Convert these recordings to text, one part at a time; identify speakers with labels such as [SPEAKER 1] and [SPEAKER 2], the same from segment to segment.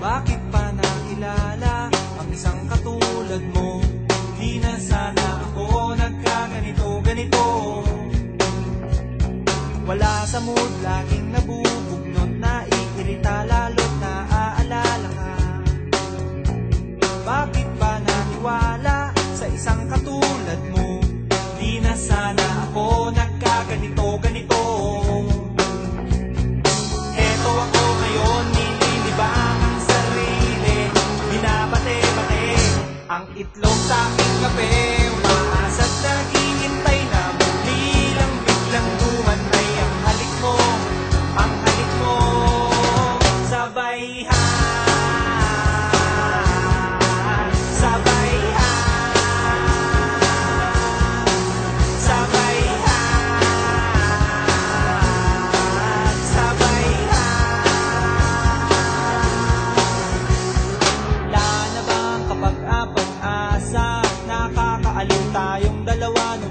[SPEAKER 1] Bakit pa nakilala ang isang katulad mo? Di na sana ako nagkaganito-ganito Wala sa mood, laging nabuhay sa kape Umaasa't naghihintay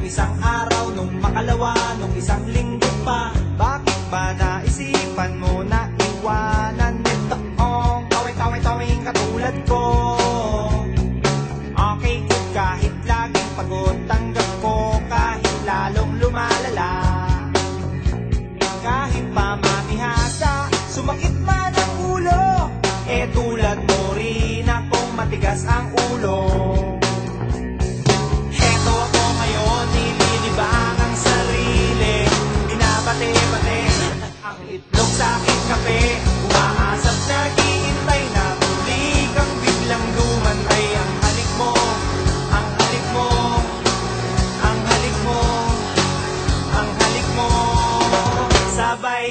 [SPEAKER 1] isang araw, nung makalawa Nung isang linggo pa Bakit ba naisipan mo na iwanan Nitoong kaway-kaway-kawing katulad ko. Okay good kahit laging pagod Tanggap ko kahit lalong lumalala. Kahit pa mamihasa Sumakit man ang ulo. Eh tulad mo rin akong matigas ang ulo aking kape Umaasap naghihintay na. Muli kang biglang dumantay Ang halik mo, ang halik mo, ang halik mo ang halik mo. Sabay